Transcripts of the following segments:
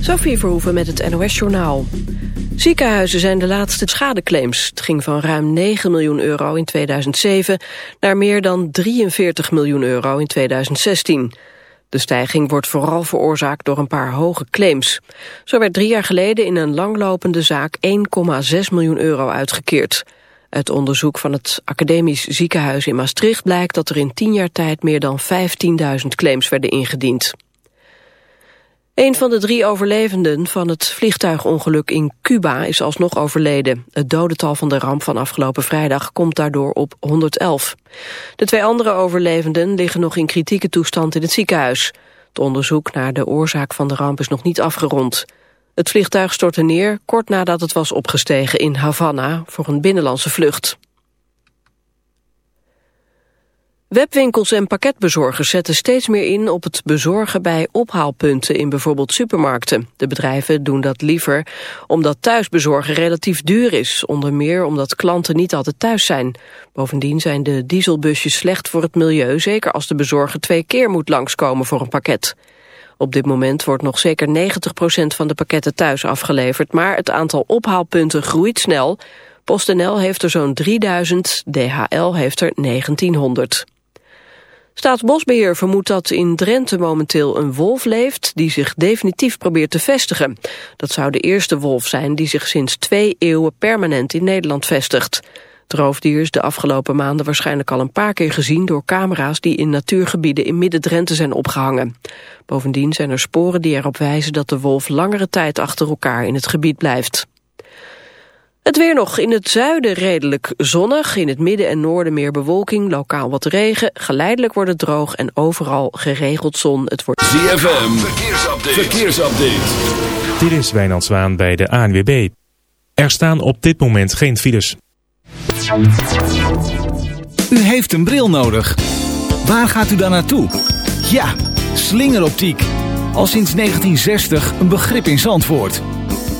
Sophie Verhoeven met het NOS-journaal. Ziekenhuizen zijn de laatste schadeclaims. Het ging van ruim 9 miljoen euro in 2007 naar meer dan 43 miljoen euro in 2016. De stijging wordt vooral veroorzaakt door een paar hoge claims. Zo werd drie jaar geleden in een langlopende zaak 1,6 miljoen euro uitgekeerd. Uit onderzoek van het Academisch Ziekenhuis in Maastricht blijkt dat er in tien jaar tijd meer dan 15.000 claims werden ingediend. Een van de drie overlevenden van het vliegtuigongeluk in Cuba is alsnog overleden. Het dodental van de ramp van afgelopen vrijdag komt daardoor op 111. De twee andere overlevenden liggen nog in kritieke toestand in het ziekenhuis. Het onderzoek naar de oorzaak van de ramp is nog niet afgerond. Het vliegtuig stortte neer kort nadat het was opgestegen in Havana voor een binnenlandse vlucht. Webwinkels en pakketbezorgers zetten steeds meer in op het bezorgen bij ophaalpunten in bijvoorbeeld supermarkten. De bedrijven doen dat liever omdat thuisbezorgen relatief duur is, onder meer omdat klanten niet altijd thuis zijn. Bovendien zijn de dieselbusjes slecht voor het milieu, zeker als de bezorger twee keer moet langskomen voor een pakket. Op dit moment wordt nog zeker 90% van de pakketten thuis afgeleverd, maar het aantal ophaalpunten groeit snel. PostNL heeft er zo'n 3000, DHL heeft er 1900. Staatsbosbeheer vermoedt dat in Drenthe momenteel een wolf leeft die zich definitief probeert te vestigen. Dat zou de eerste wolf zijn die zich sinds twee eeuwen permanent in Nederland vestigt. Het roofdier is de afgelopen maanden waarschijnlijk al een paar keer gezien door camera's die in natuurgebieden in Midden-Drenthe zijn opgehangen. Bovendien zijn er sporen die erop wijzen dat de wolf langere tijd achter elkaar in het gebied blijft. Het weer nog. In het zuiden redelijk zonnig. In het midden en noorden meer bewolking. Lokaal wat regen. Geleidelijk wordt het droog en overal geregeld zon. Het wordt... ZFM. Verkeersupdate. Verkeersupdate. Dit is Wijnand Zwaan bij de ANWB. Er staan op dit moment geen files. U heeft een bril nodig. Waar gaat u dan naartoe? Ja, slingeroptiek. Al sinds 1960 een begrip in Zandvoort.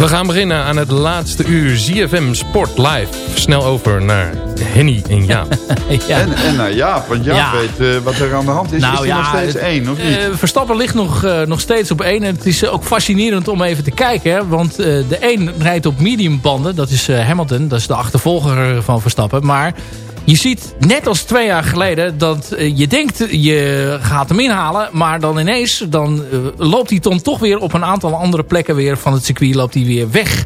We gaan beginnen aan het laatste uur ZFM Sport Live. Snel over naar Henny en Jaap. ja. en, en naar Jaap, want Jaap Ja. weet eh, wat er aan de hand is. Nou is hij ja, nog steeds het- één, of niet? Eh, Verstappen ligt nog, eh, nog steeds op één. En het is ook fascinerend om even te kijken. Hè? Want eh, de één rijdt op medium banden. Dat is eh, Hamilton. Dat is de achtervolger van Verstappen. Maar je ziet, net als twee jaar geleden... dat eh, je denkt, je gaat hem inhalen. Maar dan ineens dan, eh, loopt hij dan toch weer op een aantal andere plekken weer van het circuit. Loopt hij weer weg.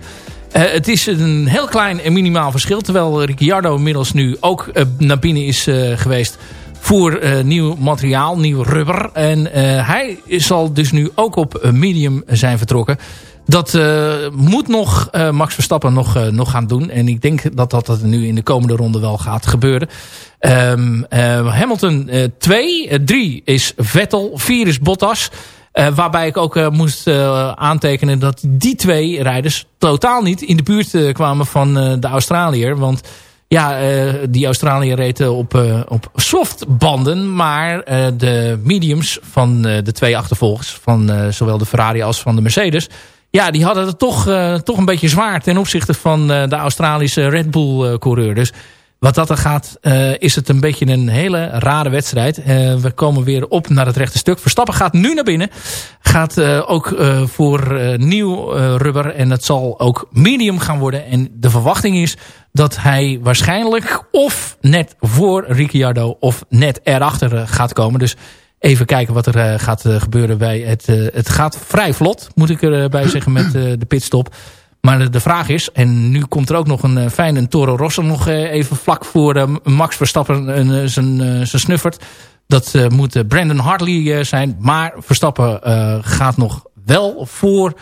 Eh, het is een heel klein en minimaal verschil. Terwijl Ricciardo inmiddels nu ook naar binnen is geweest voor nieuw materiaal, nieuw rubber. En hij zal dus nu ook op medium zijn vertrokken. Dat eh, moet nog eh, Max Verstappen nog, eh, nog gaan doen. En ik denk dat dat, nu in de komende ronde wel gaat gebeuren. Ehm, eh, Hamilton 2, 3 is Vettel, 4 is Bottas. waarbij ik ook moest aantekenen dat die twee rijders totaal niet in de buurt kwamen van de Australiër. Want ja, die Australiër reed op, op softbanden. Maar de mediums van de twee achtervolgers, van zowel de Ferrari als van de Mercedes... Ja, die hadden het toch, toch een beetje zwaar ten opzichte van de Australische Red Bull coureur. Dus wat dat er gaat, is het een beetje een hele rare wedstrijd. We komen weer op naar het rechte stuk. Verstappen gaat nu naar binnen. Gaat ook voor nieuw rubber. En het zal ook medium gaan worden. En de verwachting is dat hij waarschijnlijk of net voor Ricciardo of net erachter gaat komen. Dus even kijken wat er gaat gebeuren bij het... het gaat vrij vlot, moet ik erbij zeggen, met de pitstop. Maar de vraag is, en nu komt er ook nog een eh, fijne Toro Rosso nog eh, even vlak voor eh, Max Verstappen zijn snuffert. Dat moet Brandon Hartley zijn. Maar Verstappen gaat nog wel voor,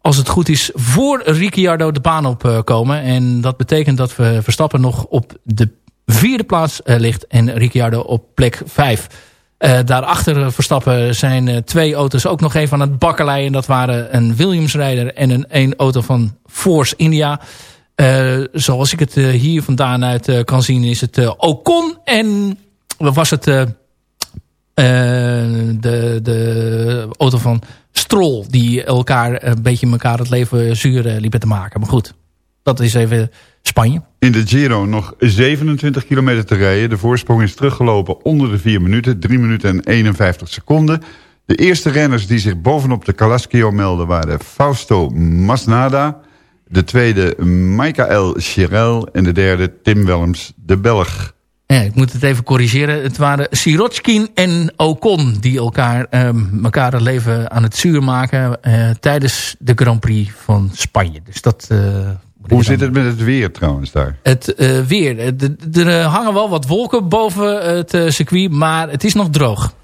als het goed is, voor Ricciardo de baan op komen. En dat betekent dat we Verstappen nog op de vierde plaats ligt en Ricciardo op plek vijf. Uh, daarachter Verstappen zijn uh, twee auto's ook nog even aan het bakkerlei. En dat waren een Williams-rijder en een, een auto van Force India. Zoals ik het hier vandaan uit kan zien is het Ocon. En was het de, de auto van Stroll. Die elkaar een beetje elkaar het leven zuur liepen te maken. Maar goed, dat is even Spanje. In de Giro nog 27 kilometer te rijden. De voorsprong is teruggelopen onder de 4 minuten. 3 minuten en 51 seconden. De eerste renners die zich bovenop de Calaschio melden waren Fausto Masnada. De tweede Michael Chirel. En de derde Tim Willems, de Belg. Ja, ik moet het even corrigeren. Het waren Sirotskin en Ocon die elkaar, um, elkaar het leven aan het zuur maken... Uh, tijdens de Grand Prix van Spanje. Dus dat... Uh, hoe zit het met het weer trouwens daar? Het uh, weer. Er uh, hangen wel wat wolken boven het uh, circuit, maar het is nog droog.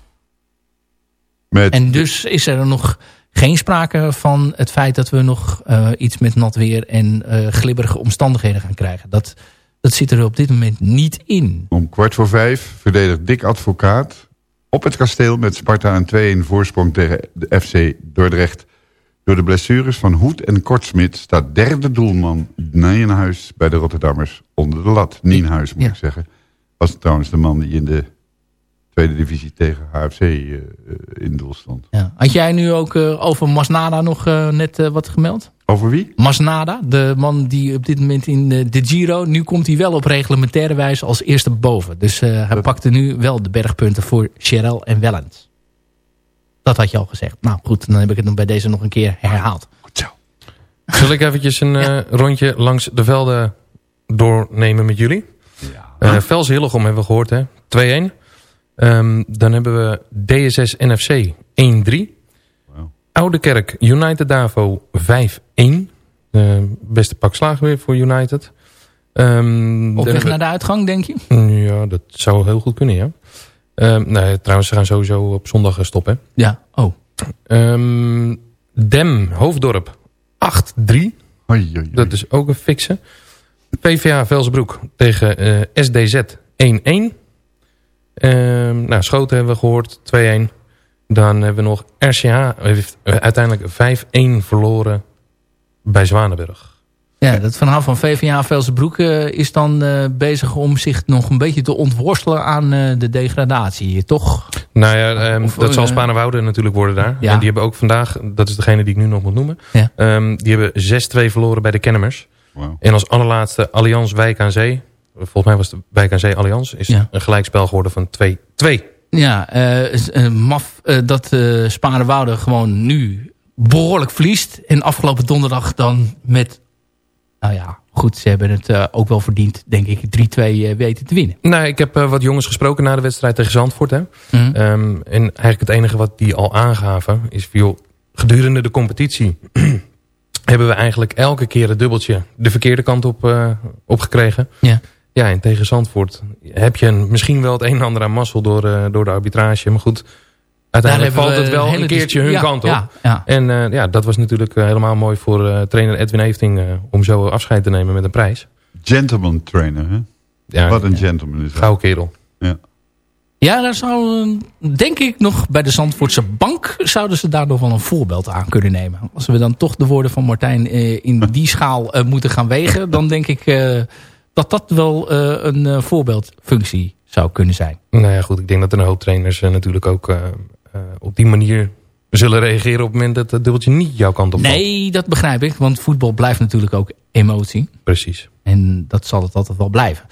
Met... En dus is er nog geen sprake van het feit dat we nog iets met nat weer en glibberige omstandigheden gaan krijgen. Dat, dat zit er op dit moment niet in. Om kwart voor vijf verdedigt Dick Advocaat op het kasteel met Sparta een 2-1 voorsprong tegen de FC Dordrecht. Door de blessures van Hoed en Kortsmit staat derde doelman Nijenhuis bij de Rotterdammers onder de lat. Nienhuis moet ik zeggen. Was trouwens de man die in de tweede divisie tegen HFC uh, eh, in doel stond. Ja. Had jij nu ook uh, over Masnada nog uh, net wat gemeld? Over wie? Masnada, de man die op dit moment in de Giro... nu komt hij wel op reglementaire wijze als eerste boven. Dus hij pakte nu wel de bergpunten voor Cherel en Wellens. Dat had je al gezegd. Nou goed, dan heb ik het nog bij deze nog een keer herhaald. Goed zo. Zal ik eventjes een uh, rondje langs de velden doornemen met jullie? Ja. Uh, Vels Hillegom hebben we gehoord, hè? 2-1. Um, ehm, dan hebben we DSS NFC 1-3. Wow. Oude Kerk United Davo 5-1. Uh, beste pak slaag weer voor United. Um, op weg naar de uitgang, denk je? Ja, dat zou heel goed kunnen, ja. Um, nee, trouwens, ze gaan sowieso op zondag stoppen. Ja, oh. Um, Dem, Hoofddorp, 8-3. Dat is ook een fixe. PVA Velsbroek tegen uh, SDZ 1-1. Um, nou, Schoten hebben we gehoord, 2-1. Dan hebben we nog RCH, heeft uiteindelijk 5-1 verloren bij Zwanenburg. Ja, dat verhaal van VVA Velsenbroek uh, is dan uh, bezig om zich nog een beetje te ontworstelen aan uh, de degradatie, toch? Nou ja, um, of, dat zal Spanenwoude natuurlijk worden daar. Ja. En die hebben ook vandaag, dat is degene die ik nu nog moet noemen, ja. um, die hebben 6-2 verloren bij de Kennemers. Wow. En als allerlaatste Allianz Wijk aan Zee, volgens mij was het Wijk aan Zee Allianz, is ja. een gelijkspel geworden van 2-2. Ja, maf dat uh, Spanenwoude gewoon nu behoorlijk verliest. En afgelopen donderdag dan met nou ja, goed, ze hebben het uh, ook wel verdiend, denk ik, 3-2 uh, eh, weten te winnen. Nou, ik heb uh, wat jongens gesproken na de wedstrijd tegen Zandvoort. Hè. Mm -hmm. um, en eigenlijk het enige wat die al aangaven is... Joh, gedurende de competitie hebben we eigenlijk elke keer het dubbeltje de verkeerde kant op, uh, opgekregen. Ja. Ja, en tegen Zandvoort heb je een, misschien wel het een en ander aan mazzel door, door de arbitrage. Maar goed, Uiteindelijk valt het wel een keertje hun kant op. Ja, ja. En uh, ja, dat was natuurlijk uh, helemaal mooi voor uh, trainer Edwin Efting... om zo afscheid te nemen met een prijs. Gentleman trainer, hè? Ja, Wat een gentleman is dat. Gauw kerel. Ja. Ja, daar zou, denk ik nog bij de Zandvoortse Bank... zouden ze daar nog wel een voorbeeld aan kunnen nemen. Als we dan toch de woorden van Martijn eh, in die schaal eh, moeten gaan wegen... dan denk ik eh, dat dat wel eh, een eh, voorbeeldfunctie zou kunnen zijn. Nou ja, goed. Ik denk dat een hoop trainers eh, natuurlijk ook eh, eh, op die manier zullen reageren... op het moment dat het dubbeltje niet jouw kant op valt. Nee, dat begrijp ik. Want voetbal blijft natuurlijk ook emotie. Precies. En dat zal het altijd wel blijven.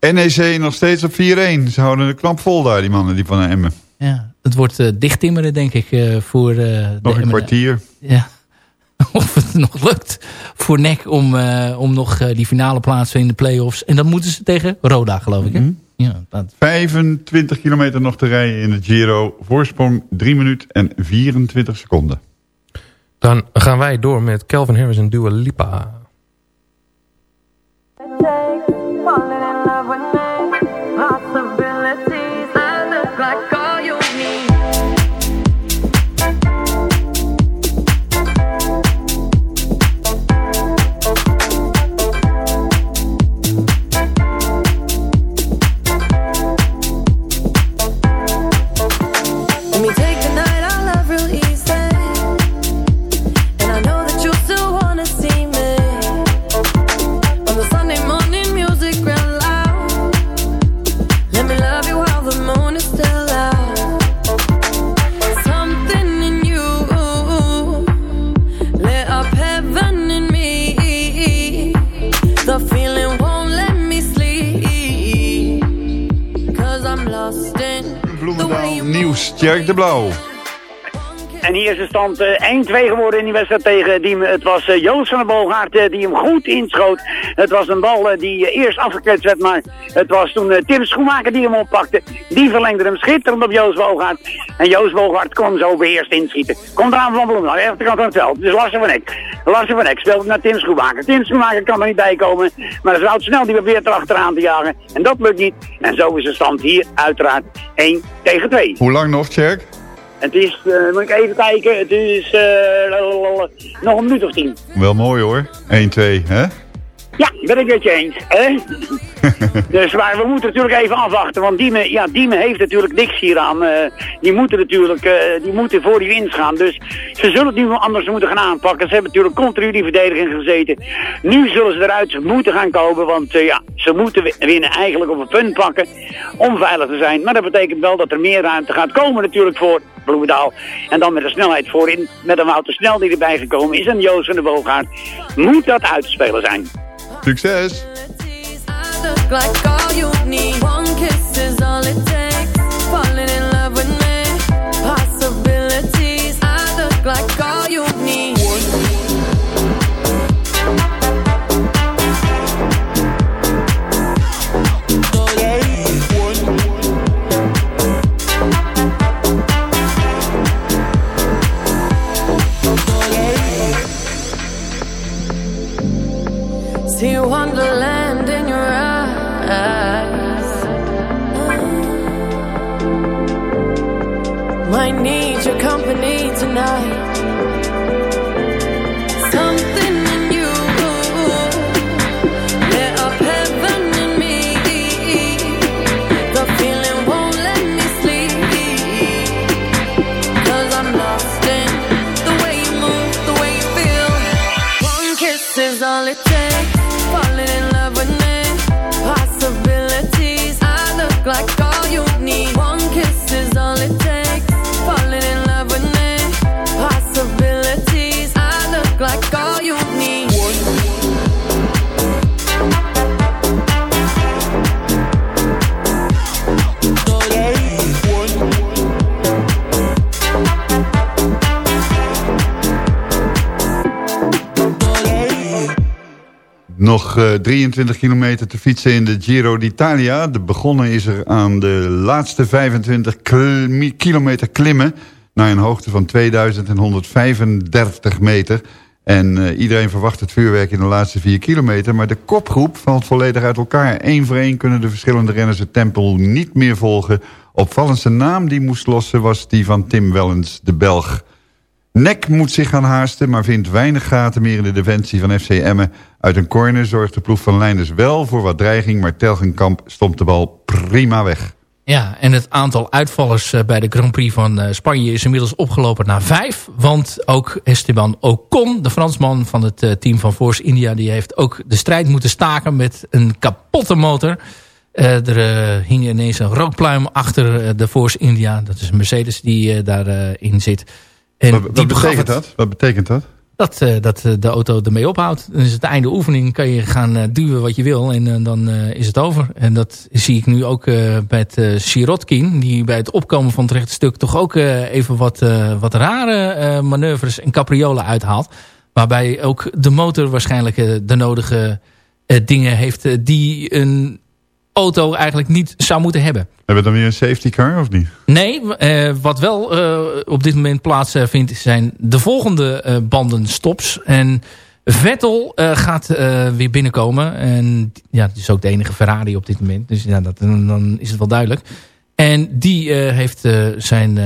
NEC nog steeds op 4-1. Ze houden de knap vol daar, die mannen die van Emmen. Ja, het wordt eh dichttimmeren, denk ik, eh, voor eh, de Nog een Emmen- kwartier. Ja. Of het nog lukt voor NEC om, eh, om nog eh, die finale plaatsen in de play-offs. En dan moeten ze tegen Roda, geloof ik. Hè? Mhm. Ja, dat, 25 kilometer nog te rijden in de Giro. Voorsprong 3 minuten en 24 seconden. Dan gaan wij door met Calvin Harris en Dua Lipa. De Blauw. En hier is de stand eh, 1-2 geworden in die wedstrijd tegen Diemen. Het was eh, Joost van der Boogaard eh, die hem goed inschoot. Het was een bal eh, die eh, eerst afgekletst werd, maar het was toen eh, Tim Schoenmaker die hem oppakte. Die verlengde hem schitterend op Joost Boogaard. En Joost Boogaard kon zo beheerst inschieten. Komt eraan van Bloemen, aan de rechterkant van het veld. Dus Larsen van Eck. Larsen van Eck speelt naar Tim Schoenmaker. Tim Schoenmaker kan er niet bij komen. Maar het Wout Snel die probeert erachteraan te jagen. En dat lukt niet. En zo is de stand hier uiteraard 1 tegen 2. Hoe lang nog, Tjerk? Het is, moet ik even kijken, het is nog een minuut of tien. Wel mooi hoor. 1-2, hè? Ja, ben ik het je eens. Hè? dus maar we moeten natuurlijk even afwachten, want Diemen, ja, Diemen heeft natuurlijk niks hieraan. eh die moeten natuurlijk, eh, die moeten voor die winst gaan. Dus ze zullen het nu anders moeten gaan aanpakken. Ze hebben natuurlijk continu die verdediging gezeten. Nu zullen ze eruit moeten gaan komen, want eh, ja, ze moeten wi- winnen eigenlijk op een punt pakken om veilig te zijn. Maar dat betekent wel dat er meer ruimte gaat komen natuurlijk voor Bloemendaal. En dan met de snelheid voorin, met een Wouter Snel die erbij gekomen is en Joost van de Boogaard. Moet dat uit te spelen zijn. Succes! like all you need. 23 kilometer te fietsen in de Giro d'Italia. De begonnen is er aan de laatste 25 kil- kilometer klimmen... naar een hoogte van 2135 meter. En eh, iedereen verwacht het vuurwerk in de laatste 4 kilometer... maar de kopgroep valt volledig uit elkaar. Eén voor één kunnen de verschillende renners het tempel niet meer volgen. Opvallendste naam die moest lossen was die van Tim Wellens, de Belg... Nek moet zich gaan haasten, maar vindt weinig gaten meer in de defensie van FC Emmen. Uit een corner zorgt de ploeg van Leinders wel voor wat dreiging... maar Telgenkamp stomt de bal prima weg. Ja, en het aantal uitvallers eh, bij de Grand Prix van eh, Spanje is inmiddels opgelopen naar vijf. Want ook Esteban Ocon, de Fransman van het eh, team van Force India... die heeft ook de strijd moeten staken met een kapotte motor. Er hing ineens een rookpluim achter de Force India. Dat is een Mercedes die daarin zit. En Wat, betekent het- dat? Wat betekent dat? dat, eh, dat eh, de auto ermee ophoudt. Dan is het einde oefening. Kan je gaan eh, duwen wat je wil. En dan is het over. En dat zie ik nu ook bij het Sirotkin. Die bij het opkomen van het rechte stuk toch ook even wat, wat rare manoeuvres en capriolen uithaalt. Waarbij ook de motor waarschijnlijk de nodige dingen heeft die een auto eigenlijk niet zou moeten hebben. Hebben we dan weer een safety car of niet? Nee, eh, wat wel eh, op dit moment plaatsvindt zijn de volgende eh, bandenstops. En Vettel gaat weer binnenkomen. En ja, het is ook de enige Ferrari op dit moment. Dus ja, dat, dan is het wel duidelijk. En die heeft zijn,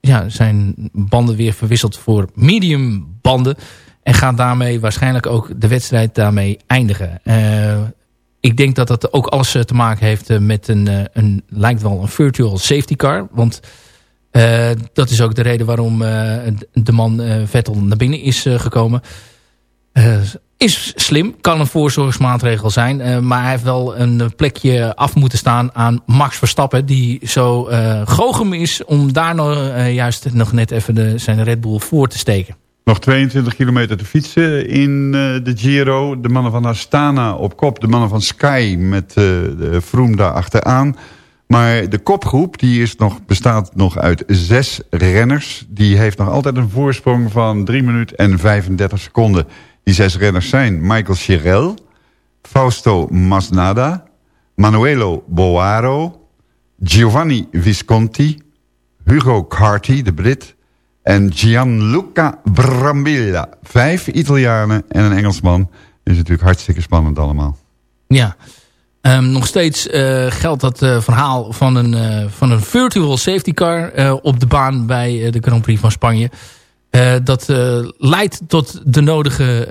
ja, zijn banden weer verwisseld voor medium banden. En gaat daarmee waarschijnlijk ook de wedstrijd daarmee eindigen. Ik denk dat dat ook alles eh, te maken heeft eh, met een, eh, een lijkt wel een virtual safety car. Want dat is ook de reden waarom de man Vettel naar binnen is gekomen. Is slim, kan een voorzorgsmaatregel zijn. maar hij heeft wel een plekje af moeten staan aan Max Verstappen. Die zo goochem is om daar nog, juist nog net even de, zijn Red Bull voor te steken. Nog 22 kilometer te fietsen in eh, de Giro. De mannen van Astana op kop. De mannen van Sky met eh de Froome daar achteraan. Maar de kopgroep die is nog, bestaat nog uit zes renners. Die heeft nog altijd een voorsprong van 3 minuten en 35 seconden. Die zes renners zijn Michael Chirel, Fausto Masnada, Manuelo Boaro, Giovanni Visconti, Hugo Carty, de Brit... en Gianluca Brambilla. Vijf Italianen en een Engelsman. Is natuurlijk hartstikke spannend allemaal. Ja. Ehm, nog steeds eh, geldt dat eh, verhaal van een, eh, van een virtual safety car op de baan bij de Grand Prix van Spanje. Dat leidt tot de nodige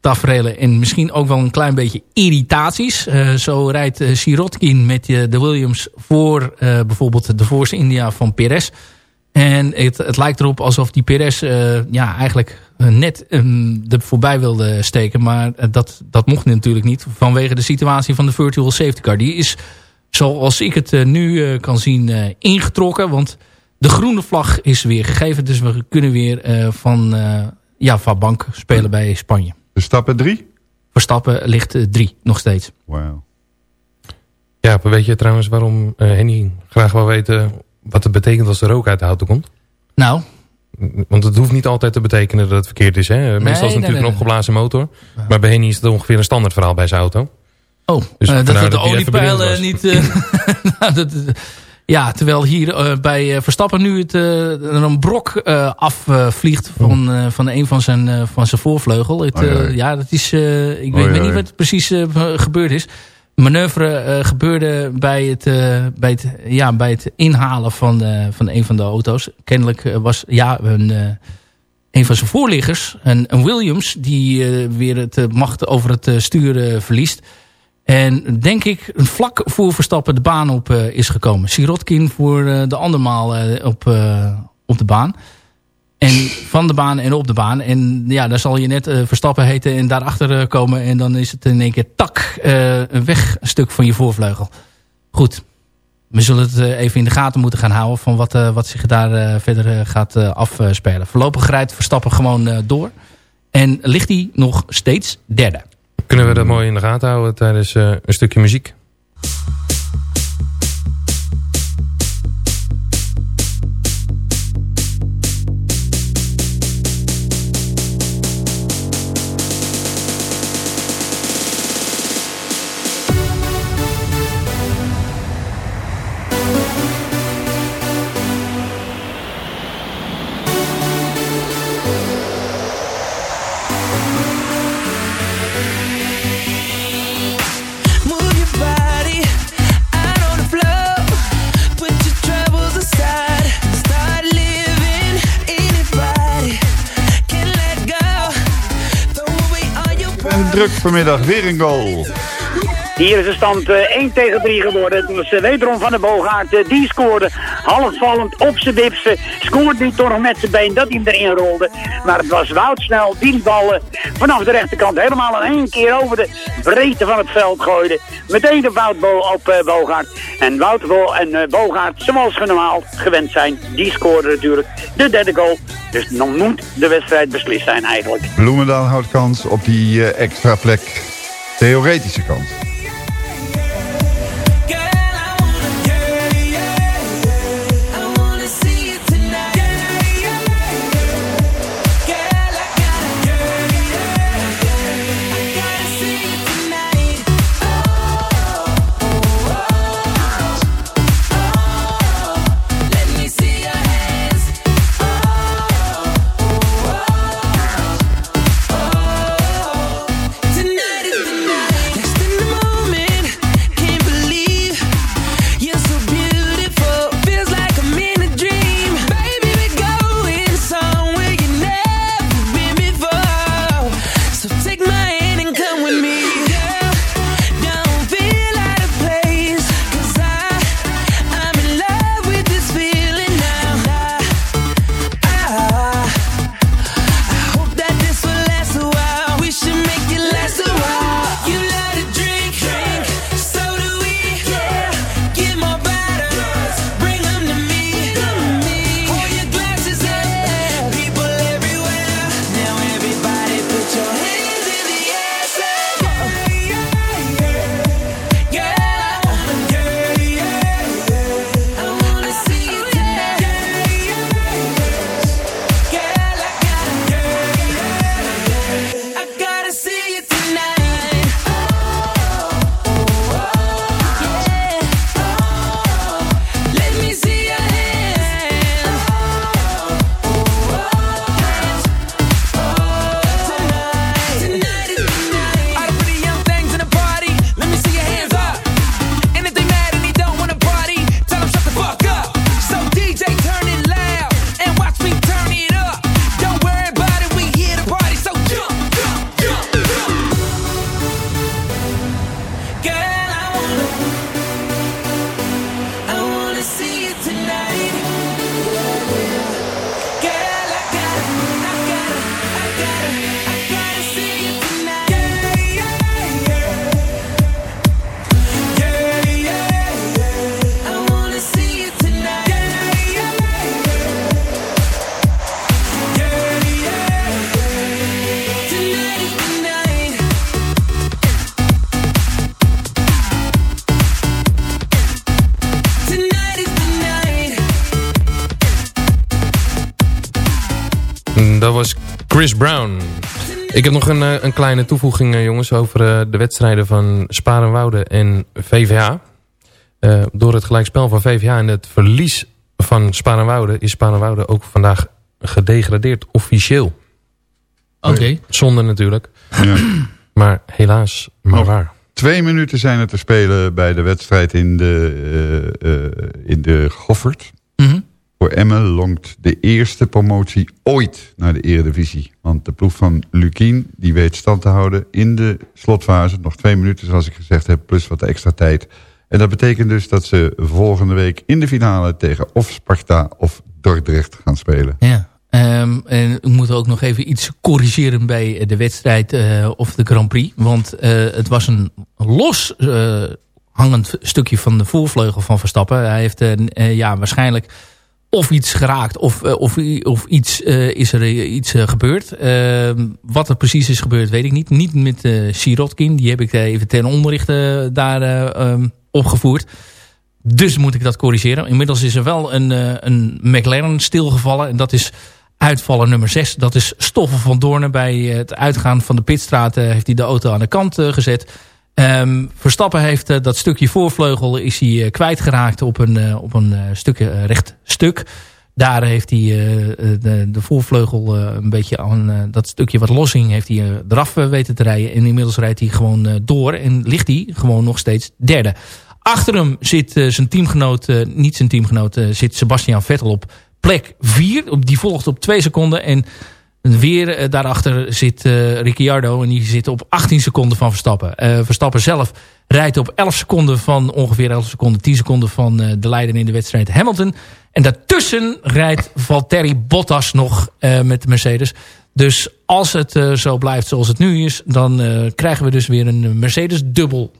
tafereelen en misschien ook wel een klein beetje irritaties. Zo rijdt Sirotkin met de Williams voor bijvoorbeeld de Force India van Perez. En het, het lijkt erop alsof die Perez eh, ja, eigenlijk net ehm, er voorbij wilde steken. Maar eh, dat, dat mocht natuurlijk niet vanwege de situatie van de virtual safety car. Die is, zoals ik het eh, nu kan zien, eh, ingetrokken. Want de groene vlag is weer gegeven. Dus we kunnen weer eh, van, eh, ja, van bank spelen bij Spanje. Verstappen drie? Verstappen ligt drie nog steeds. Wauw. Ja, weet je trouwens waarom eh, Henny graag wil weten wat het betekent als er rook uit de auto komt? Nou, Want het hoeft niet altijd te betekenen dat het verkeerd is. Hè? Meestal is het nee, natuurlijk nee. een opgeblazen motor. Maar bij Henny is het ongeveer een standaard verhaal bij zijn auto. Oh, Dus eh, dat, dat de was. niet... eh, nou, dat, ja, terwijl hier eh, bij eh, Verstappen nu het, eh, er een brok eh, afvliegt van, eh, van een van zijn, eh, van zijn voorvleugel. Het, eh, ja, dat is... eh, ik weet, weet niet wat precies eh, gebeurd is. Manoeuvre eh, gebeurde bij het, eh, bij, het, ja, bij het inhalen van, eh, van een van de auto's. Kennelijk was ja, een, een van zijn voorliggers, een, een Williams, die weer het macht over het sturen verliest. En denk ik een vlak voor Verstappen de baan op is gekomen. Sirotkin voor de andermaal op, op de baan. Van de baan en op de baan. En ja, daar zal je net eh, Verstappen heten en daarachter eh, komen. En dan is het in één keer tak, eh, een weg een stuk van je voorvleugel. Goed. We zullen het even in de gaten moeten gaan houden van wat, wat zich daar verder gaat afspelen. Voorlopig rijdt Verstappen gewoon door. En ligt hij nog steeds derde. Kunnen we dat mooi in de gaten houden tijdens een stukje muziek? Vanmiddag weer een goal. Hier is de stand eh, 1 tegen 3 geworden. Het was eh, wederom Van de Boogaard. eh, die scoorde halfvallend op zijn wipsen. Scoorde niet toch met zijn been dat hij erin rolde. Maar het was Wout snel die die ballen vanaf de rechterkant helemaal in één keer over de breedte van het veld gooide. Meteen de Wout Bo op eh, Boogaard. En Wout en eh, Boogaard, zoals we normaal gewend zijn, die scoorde natuurlijk de derde goal. Dus dan moet de wedstrijd beslist zijn eigenlijk. Bloemendaal houdt kans op die eh, extra plek. Theoretische kans. Chris Brown. Ik heb nog een, eh, een kleine toevoeging, eh, jongens, over eh, de wedstrijden van Sparenwoude en VVA. Eh, door het gelijkspel van VVA en het verlies van Sparenwoude is Sparenwoude ook vandaag gedegradeerd, officieel. Oké. Zonde natuurlijk. Ja. Maar helaas, maar Nog waar. Twee minuten zijn er te spelen bij de wedstrijd in de, eh, eh, in de Goffert. Mhm. Voor Emmen longt de eerste promotie ooit naar de Eredivisie. Want de ploeg van Lukien die weet stand te houden in de slotfase. Nog twee minuten zoals ik gezegd heb, plus wat extra tijd. En dat betekent dus dat ze volgende week in de finale tegen of Sparta of Dordrecht gaan spelen. Ja. Ehm, en ik moet ook nog even iets corrigeren bij de wedstrijd eh, of de Grand Prix. Want eh, het was een los eh, hangend stukje van de voorvleugel van Verstappen. Hij heeft ja, waarschijnlijk of iets geraakt of, eh, of, of iets, eh, is er eh, iets gebeurd. Ehm, wat er precies is gebeurd weet ik niet. Niet met Sirotkin. Die heb ik even ten onberichte daar eh, ehm, opgevoerd. Dus moet ik dat corrigeren. Inmiddels is er wel een, een McLaren stilgevallen. En dat is uitvaller nummer 6. Dat is Stoffel van Doornen. Bij het uitgaan van de pitstraat heeft hij de auto aan de kant gezet. Ehm, Verstappen heeft eh, dat stukje voorvleugel is hij, eh, kwijtgeraakt op een, eh, op een stukje recht stuk. Daar heeft hij de, de voorvleugel een beetje aan dat stukje wat los hing, heeft hij eraf weten te rijden. En inmiddels rijdt hij gewoon door en ligt hij gewoon nog steeds derde. Achter hem zit zijn teamgenoot, niet zijn teamgenoot, zit Sebastian Vettel op plek 4. Die volgt op 2 seconden. En weer eh, daarachter zit eh, Ricciardo. En die zit op 18 seconden van Verstappen. Eh, Verstappen zelf rijdt op 11 seconden van ongeveer 11 seconden, 10 seconden van de leider in de wedstrijd Hamilton. En daartussen rijdt Valtteri Bottas nog met de Mercedes. Dus als het zo blijft zoals het nu is, dan krijgen we dus weer een Mercedes dubbel.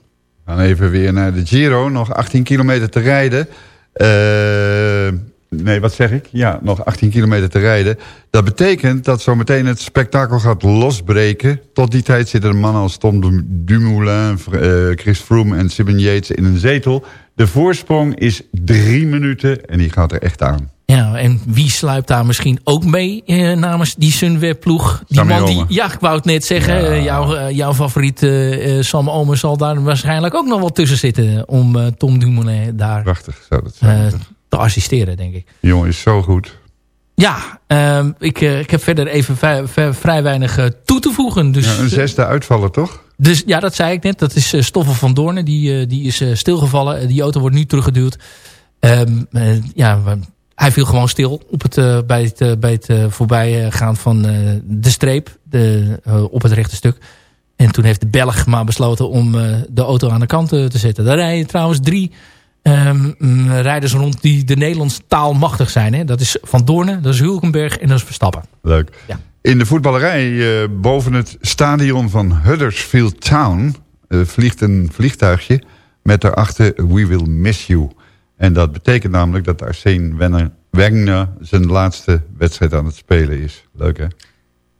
Dan even weer naar de Giro. Nog 18 kilometer te rijden. Eh, nee, wat zeg ik? Ja, nog 18 kilometer te rijden. Dat betekent dat zometeen het spektakel gaat losbreken. Tot die tijd zitten de mannen als Tom Dumoulin, eh, Chris Froome en Simon Yates in een zetel. De voorsprong is drie minuten en die gaat er echt aan. Ja, en wie sluipt daar misschien ook mee eh, namens die Sunweb-ploeg? Die man die, ja, ik wou het net zeggen. Ja. eh, jouw, jouw favoriet Sam Omen zal daar waarschijnlijk ook nog wel tussen zitten... om Tom Dumoulin daar Prachtig zou dat zijn. Te assisteren, denk ik. Die jongen is zo goed. Ja, ehm, ik, eh, ik heb verder even vrij weinig eh, toe te voegen. Dus, Ja, een zesde uitvaller, toch? dus ja, dat zei ik net. Dat is eh, Stoffel van Doornen. Die, eh, die is eh, stilgevallen. Eh, die auto wordt nu teruggeduwd. Ehm, eh, ja, hij viel gewoon stil op het, eh, bij het, eh, bij het eh, voorbijgaan van eh, de streep de, eh, op het rechte stuk. En toen heeft de Belg maar besloten om eh, de auto aan de kant eh, te zetten. Daar rijden trouwens drie mm, rijders rond die de Nederlandse taal machtig zijn. Hè? Dat is Van Doornen, dat is Hulkenberg en dat is Verstappen. Leuk. Ja. In de voetballerij eh, boven het stadion van Huddersfield Town... eh, vliegt een vliegtuigje met daarachter We Will Miss You. En dat betekent namelijk dat Arsene Wenger, Wenger zijn laatste wedstrijd aan het spelen is. Leuk hè?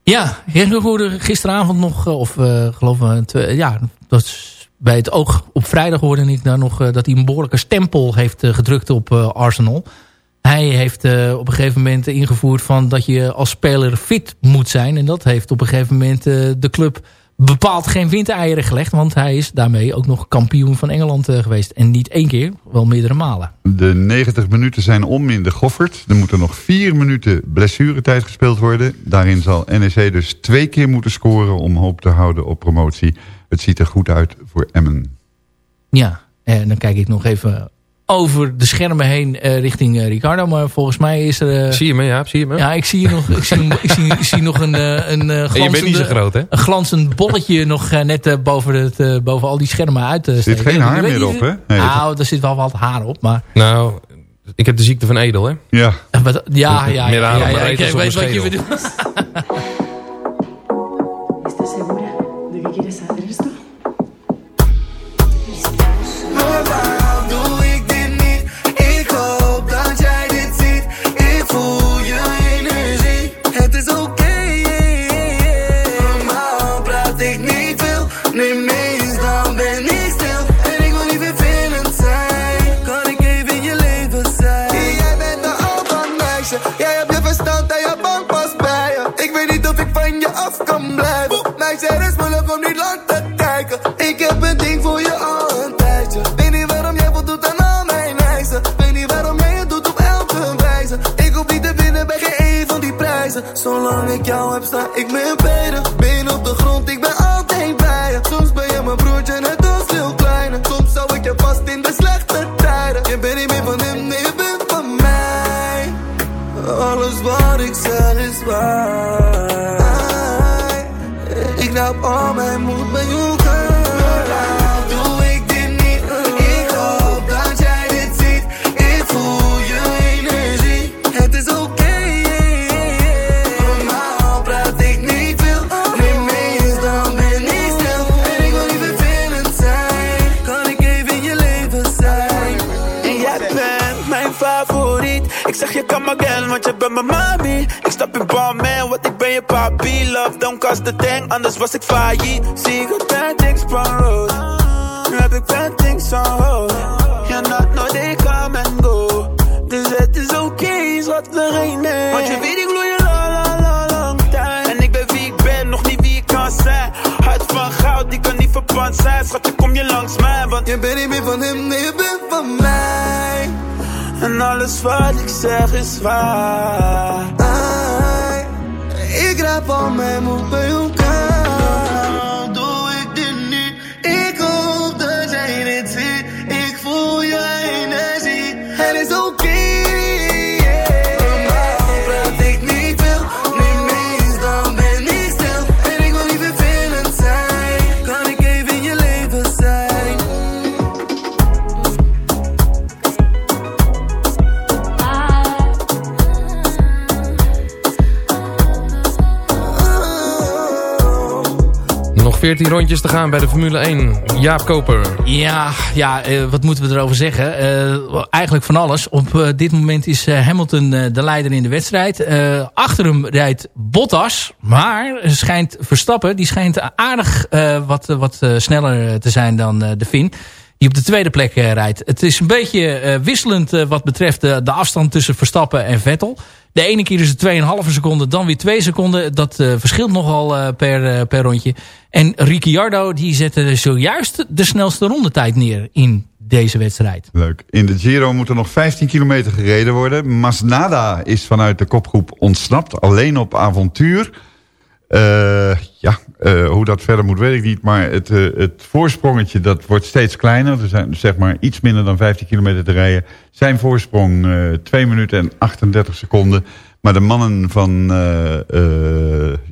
Ja, ik hoorde gisteravond nog, eh, of geloof ik, ja, dat is bij het oog op vrijdag hoorde ik daar nog eh, dat hij een behoorlijke stempel heeft eh, gedrukt op eh, Arsenal. Hij heeft op een gegeven moment ingevoerd van dat je als speler fit moet zijn. En dat heeft op een gegeven moment de club bepaald geen windeieren gelegd. Want hij is daarmee ook nog kampioen van Engeland geweest. En niet één keer, wel meerdere malen. De 90 minuten zijn om in de Goffert. Er moeten nog vier minuten blessuretijd gespeeld worden. Daarin zal NEC dus twee keer moeten scoren om hoop te houden op promotie. Het ziet er goed uit voor Emmen. Ja, en dan kijk ik nog even over de schermen heen eh, richting eh, Ricardo. Maar volgens mij is er... eh, Zie je me, ja, zie je me? Ja, ik zie nog, ik zie, ik zie, ik zie nog een, eh, een, eh, En je bent niet zo glanzende, groot, hè? een glanzend bolletje nog eh, net eh, boven, het, eh, boven al die schermen uit te Er zit geen haar meer op, hè? Nee, nou, er zit wel wat haar op, maar... Nou, ik heb de ziekte van Edel, hè? Ja. eh, wat- ja, ja, Meer ja, haar ja, op ja, reet als op ik jou heb, sta ik meer beter. Ik stap in bal, man, want ik ben je papi. Love, don't cost the thing, anders was ik failliet. Zie ik het bad things van rood. Nu heb ik bad things on hold. You're not no, they come and go. Dus het is oké, schat, er geen nee. Want je weet, ik gloei je la la la lang tijd. En ik ben wie ik ben, nog niet wie ik kan zijn. Hart van goud, die kan niet verbrand zijn. Schat, je kom je langs mij, want Je bent niet meer van hem, nee, je bent van mij. En alles wat ik zeg is waar. Ai, ik raap al mijn moed. 14 rondjes te gaan bij de Formule 1. Jaap Koper. Ja, ja eh, wat moeten we erover zeggen? Eh, eigenlijk van alles. Op eh, dit moment is Hamilton de leider in de wedstrijd. Achter hem rijdt Bottas. Maar schijnt Verstappen, die schijnt aardig wat, wat sneller te zijn dan de Finn. Die op de tweede plek rijdt. Het is een beetje wisselend wat betreft de afstand tussen Verstappen en Vettel. De ene keer is het 2,5 seconden, dan weer 2 seconden. Dat eh, verschilt nogal eh, per, eh, per rondje. En Ricciardo die zette zojuist de snelste rondetijd neer in deze wedstrijd. Leuk. In de Giro moet er nog 15 kilometer gereden worden. Masnada is vanuit de kopgroep ontsnapt. Alleen op avontuur. Eh, ja, eh, hoe dat verder moet weet ik niet. Maar het, eh, het voorsprongetje dat wordt steeds kleiner. Er zijn zeg maar iets minder dan 15 kilometer te rijden. Zijn voorsprong eh 2 minuten en 38 seconden. Maar de mannen van,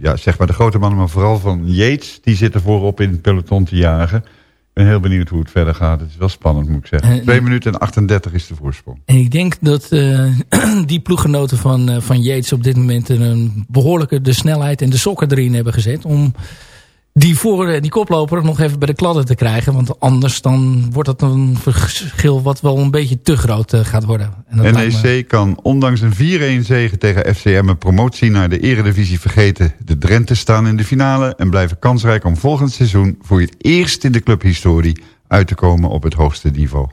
ja, zeg maar de grote mannen, maar vooral van Yates... die zitten voorop in het peloton te jagen. Ik ben heel benieuwd hoe het verder gaat. Het is wel spannend, moet ik zeggen. Eh, 2 minuten en 38 is de voorsprong. En ik denk dat eh, die ploeggenoten van, eh, van Yates op dit moment een behoorlijke de snelheid en de sokken erin hebben gezet. Om die, voor, eh, die koploper nog even bij de kladden te krijgen. Want anders dan wordt dat een verschil wat wel een beetje te groot eh, gaat worden. En dat me- NEC kan ondanks een 4-1 zege tegen FCM een promotie naar de eredivisie vergeten. De Drenthe staan in de finale en blijven kansrijk om volgend seizoen voor het eerst in de clubhistorie uit te komen op het hoogste niveau.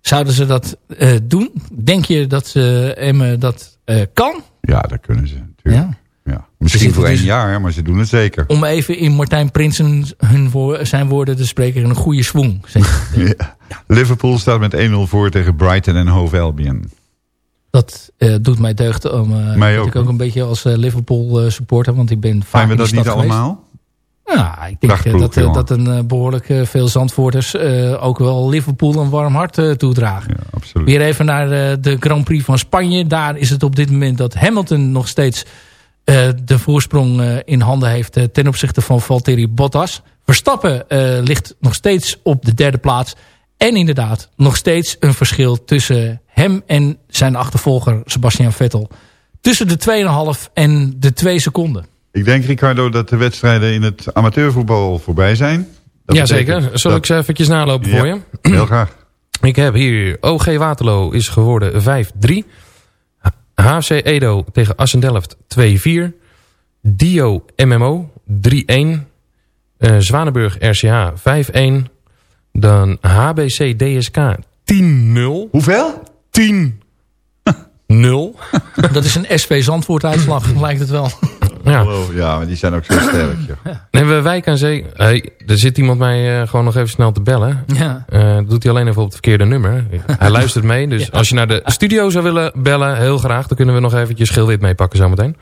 Zouden ze dat eh, doen? Denk je dat ze Emmen dat eh, kan? Ja, dat kunnen ze natuurlijk. Ja. Ja. Misschien voor één dus- jaar, maar ze doen het zeker. Om even in Martijn Prinsen hun woor- zijn woorden te spreken, een goede swing. Ja. Liverpool staat met 1-0 voor tegen Brighton en Hove Albion. Dat eh, doet mij deugd om eh, Mij dat ook, ik ook een beetje als eh, Liverpool eh, supporter, want ik ben vaak Zijn we dat niet geweest. allemaal? Ja, ik denk eh, dat, eh, dat een eh, behoorlijk eh, veel Zandvoorters eh, ook wel Liverpool een warm hart eh, toedragen. Ja, absoluut. Weer even naar eh, de Grand Prix van Spanje. Daar is het op dit moment dat Hamilton nog steeds eh, de voorsprong eh, in handen heeft eh, ten opzichte van Valtteri Bottas. Verstappen eh, ligt nog steeds op de derde plaats. En inderdaad nog steeds een verschil tussen hem en zijn achtervolger Sebastian Vettel. Tussen de 2,5 en de 2 seconden. Ik denk, Ricardo, dat de wedstrijden in het amateurvoetbal voorbij zijn. Dat Jazeker. Zal dat- ik ze eventjes nalopen voor je? Heel graag. Ik heb hier OG Waterloo is geworden 5-3. HFC Edo tegen Assendelft 2-4. Dio MMO 3-1. Eh Zwanenburg RCH 5-1. Dan HBC DSK 10-0. Hoeveel? 10 0. Dat is een SV Zandvoort uitslag, lijkt het wel. Ja. Hallo. Ja, maar die zijn ook zo sterk. joh. Hebben we Wijk aan Zee. Hey, er zit iemand mij eh, gewoon nog even snel te bellen. Ja. Eh, dat doet hij alleen even op het verkeerde nummer. Hij luistert mee. Dus als je naar de studio zou willen bellen, heel graag. Dan kunnen we nog eventjes Schilwit meepakken zometeen.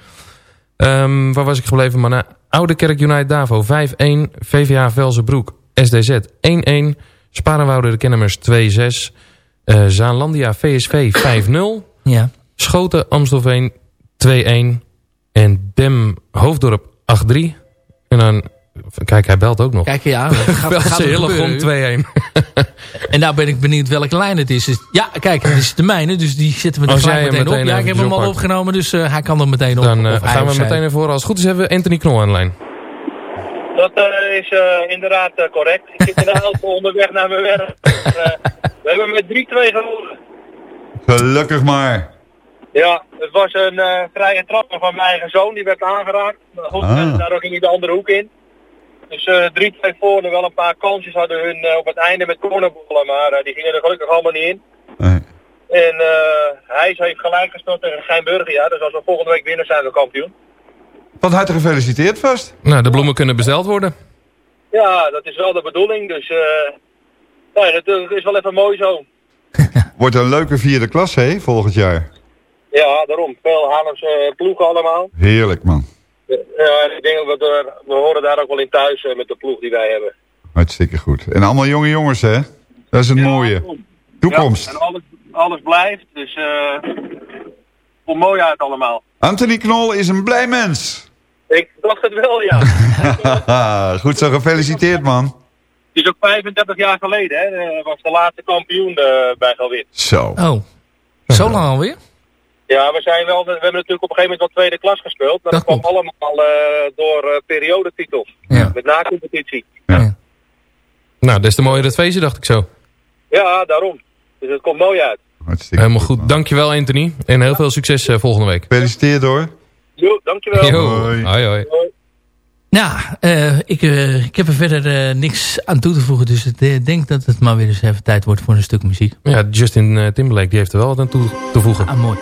Ehm waar was ik gebleven? Maar na Oude Kerk United Davo 5-1. VVA Velzenbroek SDZ 1-1. Sparenwoude de Kennemers 2-6. eh Zaanlandia VSV 5-0. Ja. Schoten Amstelveen 2-1. En Dem Hoofddorp 8-3. En dan... Kijk, hij belt ook nog. Kijk, ja, er Hillegom gebeuren. 2-1. En nou ben ik benieuwd welke lijn het is. Dus- ja, kijk, het is de mijne, dus die zitten we er gelijk jij hem meteen op. Ja, ik heb hem al opgenomen, dus eh, hij kan er meteen op. Dan eh, gaan we meteen ervoor. Als het goed is hebben we Anthony Knol aan de lijn. Dat eh, is eh, inderdaad correct. Ik zit in de auto onderweg naar mijn werk. Eh, we hebben met 3-2 gewonnen. Gelukkig maar. Ja, het was een eh, vrije trap van mijn eigen zoon. Die werd aangeraakt. Maar goed, Ah. daardoor ging hij de andere hoek in. Dus eh 3-2 voor. Wel een paar kansjes hadden hun eh, op het einde met cornerballen. Maar eh, die gingen er gelukkig allemaal niet in. Nee. En eh hij heeft gelijk gespeeld tegen Schijnburger. Ja. Dus als we volgende week winnen zijn we kampioen. Van harte gefeliciteerd vast. Nou, de bloemen kunnen besteld worden. Ja, dat is wel de bedoeling. Dus eh nee, dat is wel even mooi zo. Wordt een leuke vierde klas, hè, volgend jaar. Ja, daarom. Veel Haarlemse ploegen allemaal. Heerlijk, man. Ja, ik denk dat we, er- we horen daar ook wel in thuis eh, met de ploeg die wij hebben. Hartstikke goed. En allemaal jonge jongens, hè? Dat is het mooie. Toekomst. Ja, en alles, alles blijft, dus eh komt mooi uit allemaal. Anthony Knol is een blij mens. Ik dacht het wel, ja. goed zo, gefeliciteerd, man. Het is ook 35 jaar geleden, hè. was de laatste kampioen eh, bij Galwit. Zo. Oh, zo lang alweer? Ja, we zijn wel, we hebben natuurlijk op een gegeven moment wel tweede klas gespeeld, maar dat, kwam allemaal eh, door eh periodetitels. Ja. Met na-competitie. Nou, des te mooier het feestje, dacht ik zo. Ja, daarom. Dus het komt mooi uit. Helemaal goed. Dankjewel Anthony. En heel veel succes eh, volgende week. Gefeliciteerd hoor. Jo, dankjewel. Yo. Hoi hoi. Ja, eh, ik, eh, ik heb er verder eh, niks aan toe te voegen. Dus ik denk dat het maar weer eens even tijd wordt voor een stuk muziek. Ja, Justin eh, Timberlake die heeft er wel wat aan toe te voegen. Ah, mooi.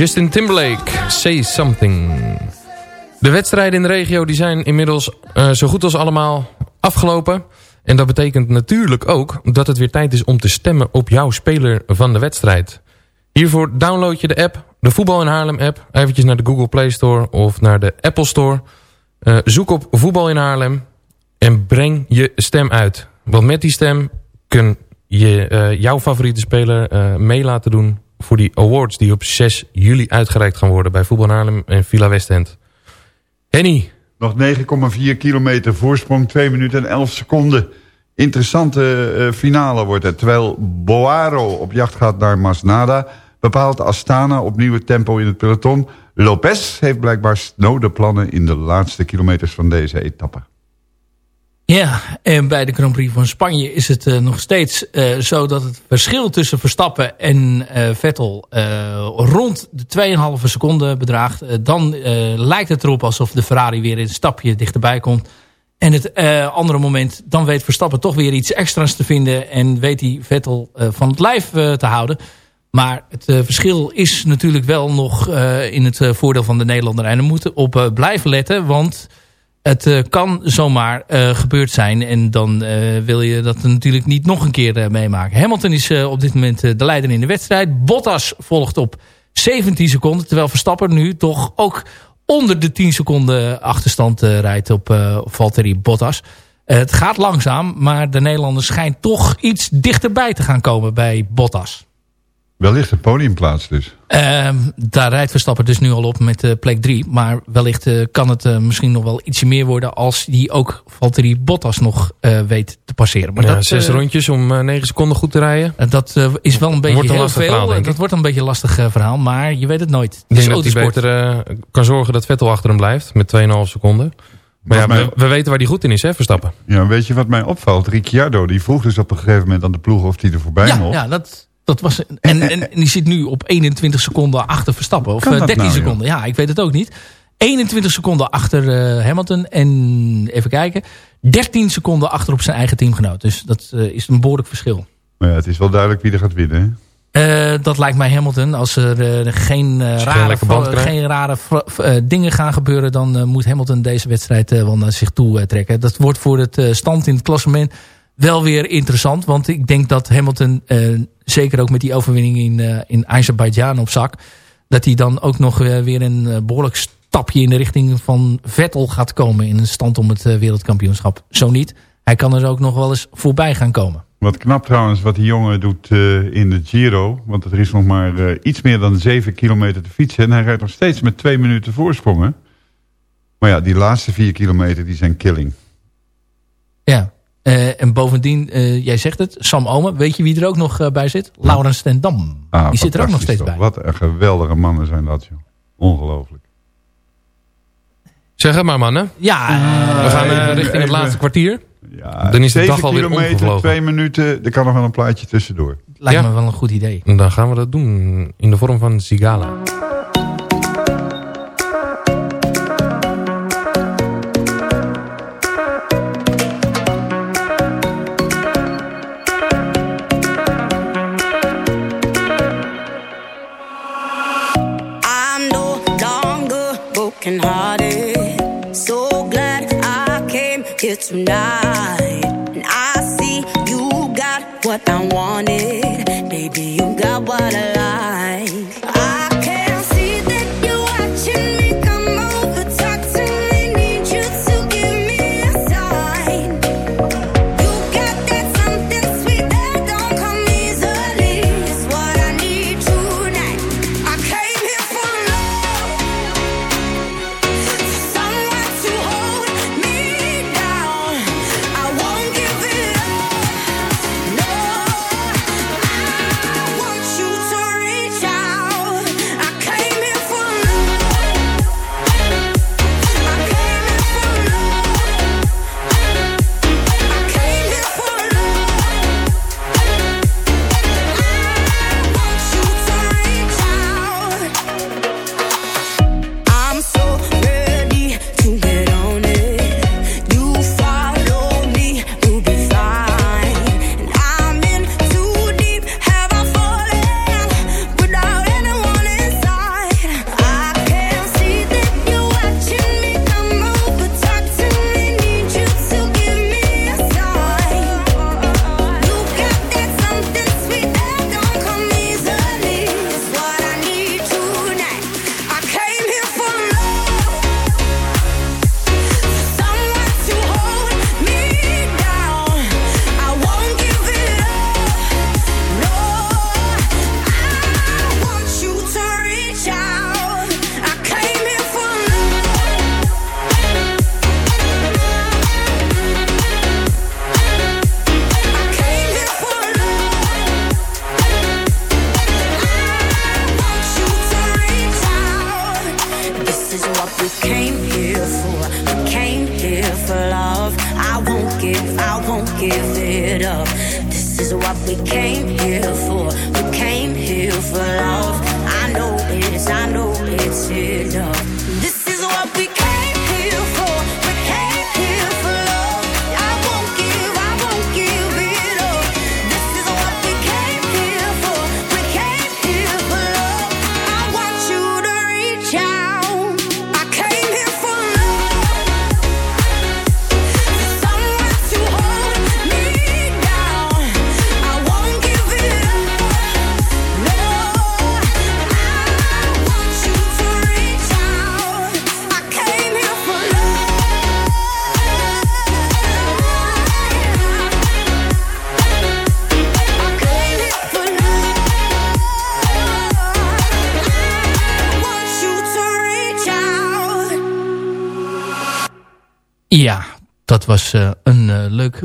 Justin Timberlake, Say Something. De wedstrijden in de regio die zijn inmiddels eh, zo goed als allemaal afgelopen. En dat betekent natuurlijk ook dat het weer tijd is om te stemmen op jouw speler van de wedstrijd. Hiervoor download je de app, de Voetbal in Haarlem app. Eventjes naar de Google Play Store of naar de Apple Store. Eh, zoek op voetbal in Haarlem en breng je stem uit. Want met die stem kun je eh, jouw favoriete speler eh, mee laten doen... voor die awards die op 6 juli uitgereikt gaan worden... bij Voetbal Haarlem en Villa Westend. Henny. Nog 9,4 kilometer voorsprong, 2 minuten en 11 seconden. Interessante eh, finale wordt het. Terwijl Boaro op jacht gaat naar Masnada... bepaalt Astana opnieuw het tempo in het peloton. Lopez heeft blijkbaar snode plannen in de laatste kilometers van deze etappe. Ja, en bij de Grand Prix van Spanje is het eh, nog steeds eh, zo dat het verschil tussen Verstappen en eh, Vettel rond de 2,5 seconden bedraagt. Dan lijkt het erop alsof de Ferrari weer een stapje dichterbij komt. En het andere moment, dan weet Verstappen toch weer iets extra's te vinden. En weet hij Vettel van het lijf te houden. Maar het verschil is natuurlijk wel nog in het voordeel van de Nederlander. En we moeten op blijven letten, want het eh, kan zomaar eh, gebeurd zijn. En dan eh, wil je dat natuurlijk niet nog een keer meemaken. Hamilton is op dit moment de leider in de wedstrijd. Bottas volgt op 17 seconden. Terwijl Verstappen nu toch ook onder de 10 seconden achterstand rijdt op, Valtteri Bottas. Het gaat langzaam, maar de Nederlander schijnt toch iets dichterbij te gaan komen bij Bottas. Wellicht een podiumplaats dus. Ehm, daar rijdt Verstappen dus nu al op met eh, plek 3. Maar wellicht eh, kan het eh, misschien nog wel ietsje meer worden... als die ook Valtteri Bottas nog eh, weet te passeren. Maar Ja, dat, zes rondjes om eh, 9 seconden goed te rijden. dat eh, is wel een beetje Wordt een heel lastig veel. verhaal, dat wordt een beetje een lastig verhaal, maar je weet het nooit. Het Ik is denk dat hij beter kan zorgen dat Vettel achter hem blijft met 2,5 seconden. Maar ja, mij- we, we weten waar hij goed in is, hè, Verstappen. Ja, weet je wat mij opvalt? Ricciardo die vroeg dus op een gegeven moment aan de ploeg of hij er voorbij ja, mocht. ja, dat, dat was... En, en, en die zit nu op 21 seconden achter Verstappen. Of Kan eh, dat 13 nou, seconden. Ja, ik weet het ook niet. 21 seconden achter eh, Hamilton. En even kijken. 13 seconden achter op zijn eigen teamgenoot. Dus dat eh, is een behoorlijk verschil. Maar ja, het is wel duidelijk wie er gaat winnen. Eh, dat lijkt mij Hamilton. Als er geen, rare, geen, rare dingen gaan gebeuren... dan moet Hamilton deze wedstrijd eh, wel naar zich toe trekken. Dat wordt voor het eh, stand in het klassement wel weer interessant. Want ik denk dat Hamilton, eh, zeker ook met die overwinning in, eh in Azerbeidzjan op zak... dat hij dan ook nog eh, weer een eh, behoorlijk stapje in de richting van Vettel gaat komen... in een stand om het wereldkampioenschap. Zo niet. Hij kan er ook nog wel eens voorbij gaan komen. Wat knap trouwens wat die jongen doet in de Giro. Want er is nog maar iets meer dan 7 kilometer te fietsen. En hij rijdt nog steeds met twee minuten voorsprongen. Maar ja, die laatste vier kilometer die zijn killing. Ja. Eh, en bovendien, eh, jij zegt het, Sam Omen. Weet je wie er ook nog eh, bij zit? Laurens ten Dam. Ah, die zit er ook nog steeds toch. bij. Wat een geweldige mannen zijn dat, joh. Ongelooflijk. Zeg het maar, mannen. Ja, We gaan eh, even- richting het laatste kwartier. Ja, Dan is de 7 dag alweer kilometer, omgevlogen. twee minuten. Er kan nog wel een plaatje tussendoor. lijkt Ja. me wel een goed idee. Dan gaan we dat doen in de vorm van Zigala. What I wanted.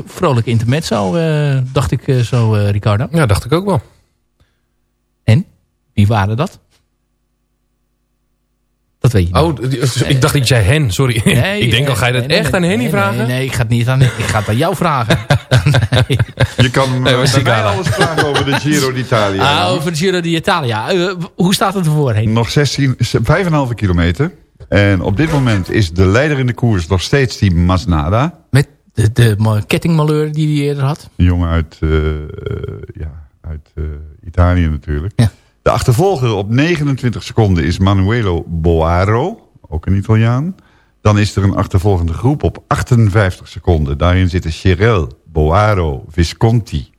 Vrolijk intermezzo, eh dacht ik eh, zo, eh, Ricardo. Ja, dacht ik ook wel. En? Wie waren dat? Dat weet je niet. Oh, ik dacht dat jij hen, sorry. Nee, ik denk al, ga je dat nee, echt nee, aan Henny nee, vragen? Nee, nee, ik ga het niet aan, ik ga het aan jou vragen. Je kan Nee, bij mij alles vragen over de Giro d'Italia. Ah, over de Giro d'Italia. Eh, hoe staat het ervoor heen? Nog 16, 5,5 kilometer. En op dit moment is de leider in de koers nog steeds die Masnada. Met de, de die hij eerder had. Een jongen uit, eh, eh, ja, uit eh, Italië natuurlijk. De achtervolger op 29 seconden is Manuelo Boaro. Ook een Italiaan. Dan is er een achtervolgende groep op 58 seconden. Daarin zitten Cherel, Boaro, Visconti.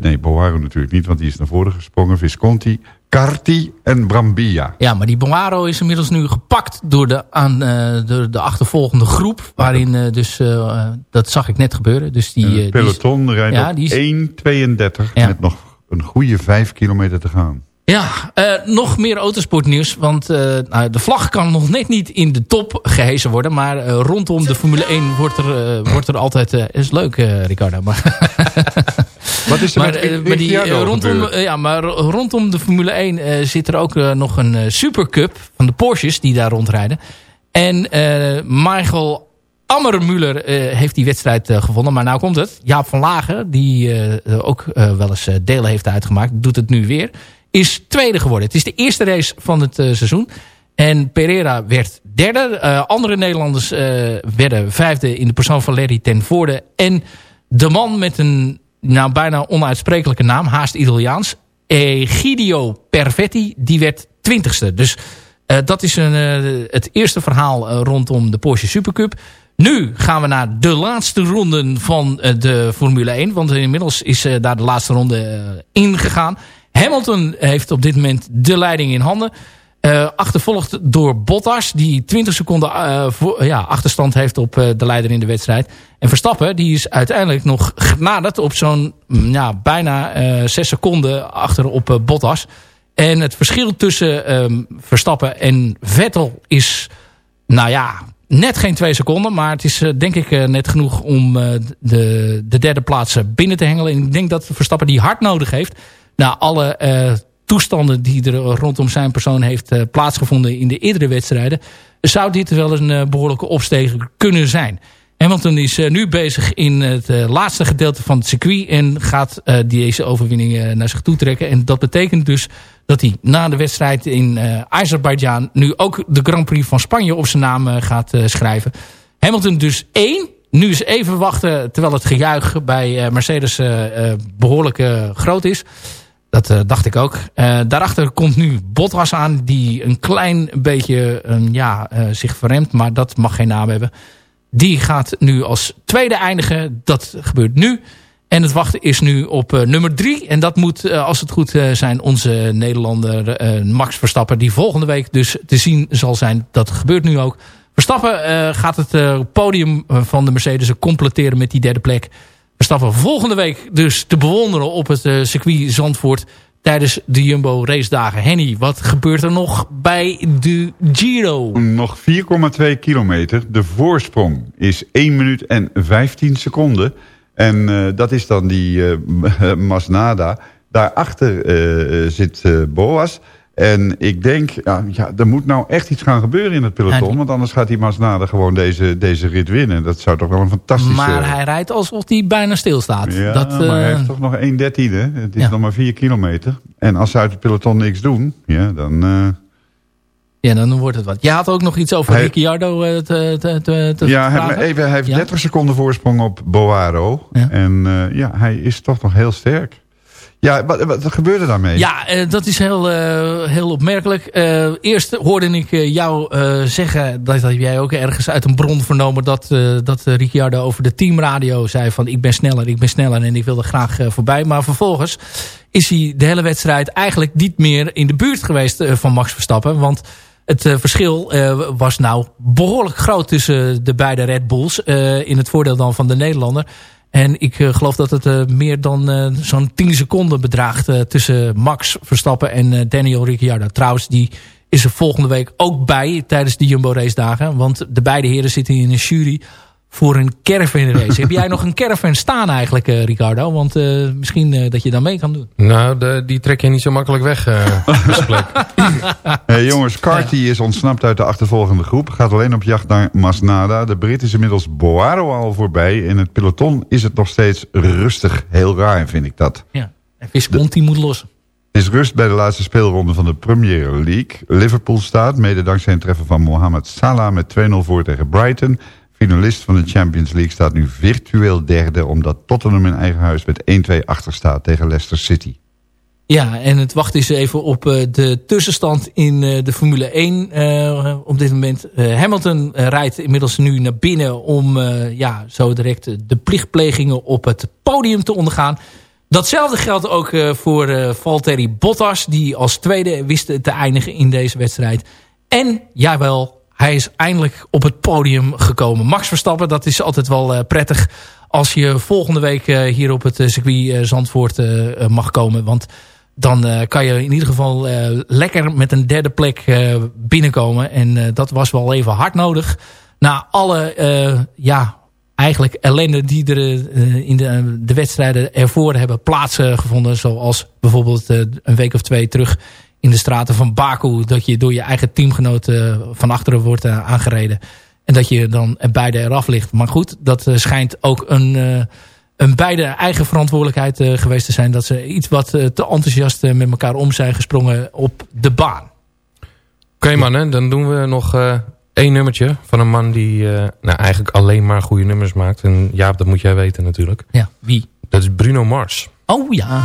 Nee, Boaro natuurlijk niet, want die is naar voren gesprongen. Visconti, Carti en Brambilla. Ja, maar die Boaro is inmiddels nu gepakt door de, aan, eh, door de achtervolgende groep. Waarin eh, dus, eh, dat zag ik net gebeuren. Dus die, eh, die is- peloton rijdt Ja, op die is- 1,32 Ja. met nog een goede 5 kilometer te gaan. Ja, nog meer autosportnieuws. Want nou, de vlag kan nog net niet in de top gehezen worden. Maar rondom de Formule 1 wordt er, wordt er altijd... is leuk, Ricardo. Maar, Wat is er maar, met maar, die, eh, rondom, eh, ja, maar ro- rondom de Formule 1 eh, zit er ook nog een supercup van de Porsches die daar rondrijden. En Michael Ammermuller heeft die wedstrijd eh, gewonnen. Maar nou komt het. Jaap van Lagen, die ook wel eens delen heeft uitgemaakt, doet het nu weer. Is tweede geworden. Het is de eerste race van het seizoen. En Pereira werd derde. Andere Nederlanders werden vijfde in de persoon van Larry ten Voorde. En de man met een nou, bijna onuitsprekelijke naam, haast Italiaans. Egidio Perfetti, die werd twintigste. Dus eh, dat is een, eh, het eerste verhaal eh, rondom de Porsche Supercup. Nu gaan we naar de laatste ronden van de Formule 1. Want inmiddels is daar de laatste ronde ingegaan. Hamilton heeft op dit moment de leiding in handen. Eh, achtervolgd door Bottas, die 20 seconden eh, voor, ja, achterstand heeft op eh, de leider in de wedstrijd. En Verstappen, die is uiteindelijk nog genaderd op zo'n mm, ja, bijna eh 6 seconden achter op Bottas. En het verschil tussen ehm, Verstappen en Vettel is, nou ja, net geen twee seconden. Maar het is denk ik net genoeg om de, de derde plaats binnen te hengelen. En ik denk dat Verstappen die hard nodig heeft. Na alle toestanden die er rondom zijn persoon heeft eh, plaatsgevonden in de eerdere wedstrijden. Zou dit wel een eh, behoorlijke opsteger kunnen zijn. Hamilton is eh, nu bezig in het eh, laatste gedeelte van het circuit. En gaat eh, deze overwinning eh, naar zich toe trekken. En dat betekent dus dat hij na de wedstrijd in eh Azerbeidzjan... nu ook de Grand Prix van Spanje op zijn naam eh, gaat eh, schrijven. Hamilton dus één. Nu is even wachten terwijl het gejuich bij eh, Mercedes eh, eh, behoorlijk eh, groot is. Dat eh, dacht ik ook. Eh, daarachter komt nu Bottas aan die een klein beetje eh, ja, eh, zich verremt. Maar dat mag geen naam hebben. Die gaat nu als tweede eindigen. Dat gebeurt nu. En het wachten is nu op nummer drie. En dat moet, als het goed zijn, onze Nederlander Max Verstappen. Die volgende week dus te zien zal zijn. Dat gebeurt nu ook. Verstappen gaat het podium van de Mercedes completeren met die derde plek. Verstappen volgende week dus te bewonderen op het eh, circuit Zandvoort tijdens de Jumbo race dagen. Henny, wat gebeurt er nog bij de Giro? Nog 4,2 kilometer. De voorsprong is 1 minuut en 15 seconden. En eh, dat is dan die eh, Masnada. Daarachter zit Boas. En ik denk, ja, ja, er moet nou echt iets gaan gebeuren in het peloton. Want anders gaat die Masnada gewoon deze, deze rit winnen. Dat zou toch wel een fantastische... Maar hij rijdt alsof hij bijna stilstaat. Ja, dat, maar hij eh, heeft toch nog 1.13. Het is Ja. nog maar 4 kilometer. En als ze uit het peloton niks doen, ja, dan... eh, Ja, dan wordt het wat. Je had ook nog iets over Hij- Ricciardo eh, te, te, te, te ja, hij, even, hij heeft Ja? 30 seconden voorsprong op Boaro. En ja, hij is toch nog heel sterk. Ja, wat, wat gebeurde daarmee? Ja, eh, dat is heel, eh, heel opmerkelijk. Eh, eerst hoorde ik jou zeggen, dat heb jij ook ergens uit een bron vernomen... dat, dat Ricciardo over de teamradio zei van ik ben sneller, ik ben sneller... en ik wil er graag voorbij. Maar vervolgens is hij de hele wedstrijd eigenlijk niet meer in de buurt geweest van Max Verstappen. Want het verschil was nou behoorlijk groot tussen de beide Red Bulls. in het voordeel dan van de Nederlander. En ik eh, geloof dat het eh, meer dan eh, zo'n 10 seconden bedraagt tussen Max Verstappen en Daniel Ricciardo. Trouwens, die is er volgende week ook bij tijdens de Jumbo race dagen. Want de beide heren zitten in een jury voor een caravan race. Heb jij nog een caravan staan eigenlijk, eh, Ricardo? Want eh, misschien eh, dat je dan mee kan doen. Nou, de, die trek je niet zo makkelijk weg, eh. Hey, jongens, Carty is ontsnapt uit de achtervolgende groep. Gaat alleen op jacht naar Masnada. De Brit is inmiddels Boaro al voorbij. In het peloton is het nog steeds rustig. Heel raar vind ik dat. Ja. En Visconti moet lossen. Het is rust bij de laatste speelronde van de Premier League. Liverpool staat, mede dankzij een treffer van Mohamed Salah... met 2-0 voor tegen Brighton. Finalist van de Champions League staat nu virtueel derde... omdat Tottenham in eigen huis met 1-2 achter staat tegen Leicester City. Ja, en het wacht is even op eh, de tussenstand in eh, de Formule 1 eh, op dit moment. Hamilton rijdt inmiddels nu naar binnen om ja, zo direct de plichtplegingen op het podium te ondergaan. Datzelfde geldt ook voor Valtteri Bottas, die als tweede wist te eindigen in deze wedstrijd. En jawel, hij is eindelijk op het podium gekomen. Max Verstappen, dat is altijd wel eh, prettig als je volgende week eh, hier op het eh, circuit Zandvoort mag komen. Want dan kan je in ieder geval lekker met een derde plek binnenkomen. En dat was wel even hard nodig. Na alle, ja, eigenlijk ellende die er in de, de wedstrijden ervoor hebben plaatsgevonden. Zoals bijvoorbeeld een week of twee terug in de straten van Baku. Dat je door je eigen teamgenoot eh, van achteren wordt eh, aangereden. En dat je dan beide eraf ligt. Maar goed, dat eh, schijnt ook een, een beide eigen verantwoordelijkheid geweest te zijn. Dat ze iets wat te enthousiast met elkaar om zijn gesprongen op de baan. Oké mannen, dan doen we nog eh, één nummertje van een man die nou, eigenlijk alleen maar goede nummers maakt. En ja, dat moet jij weten natuurlijk. Ja, wie? Dat is Bruno Mars. Oh ja.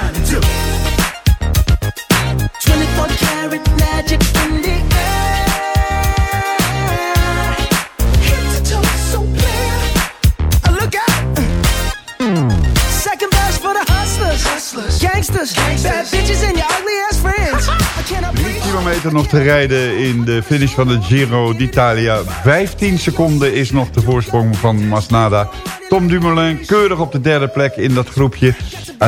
kilometer nog te rijden in de finish van de Giro d'Italia. 15 seconden is nog de voorsprong van Masnada. Tom Dumoulin keurig op de derde plek in dat groepje. Eh,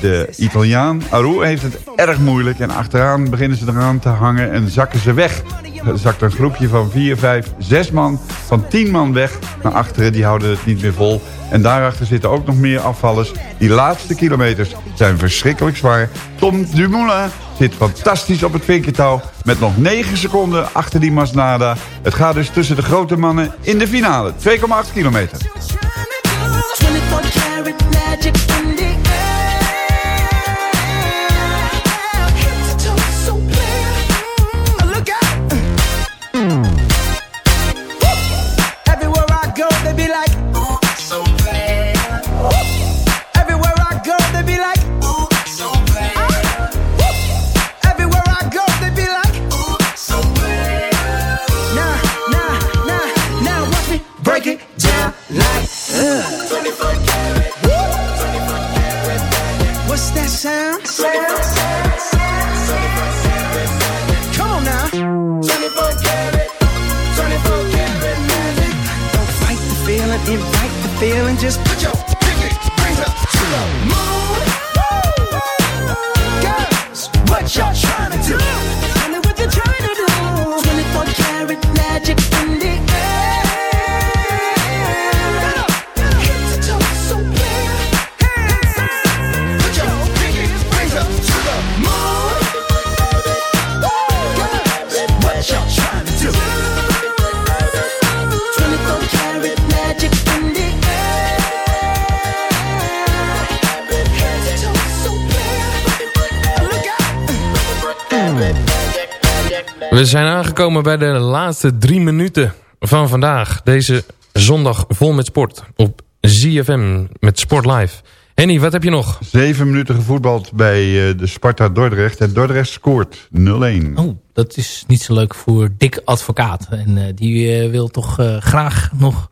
de Italiaan Aru heeft het erg moeilijk. En achteraan beginnen ze eraan te hangen en zakken ze weg. Zakt een groepje van 4, 5, 6 man, van 10 man weg naar achteren. Die houden het niet meer vol. En daarachter zitten ook nog meer afvallers. Die laatste kilometers zijn verschrikkelijk zwaar. Tom Dumoulin zit fantastisch op het vinkertouw. Met nog 9 seconden achter die Masnada. Het gaat dus tussen de grote mannen in de finale. 2,8 kilometer. 24 karat magic in 24 karat. What's that sound? Come on now. 24 karat. 24 karat magic. Don't fight the feeling, invite the feeling. Just We zijn aangekomen bij de laatste drie minuten van vandaag. Deze zondag vol met sport op ZFM met Sport Live. Henny, wat heb je nog? Zeven minuten gevoetbald bij eh, de Sparta Dordrecht. En Dordrecht scoort 0-1. Oh, dat is niet zo leuk voor Dick Advocaat. En eh, die eh, wil toch eh, graag nog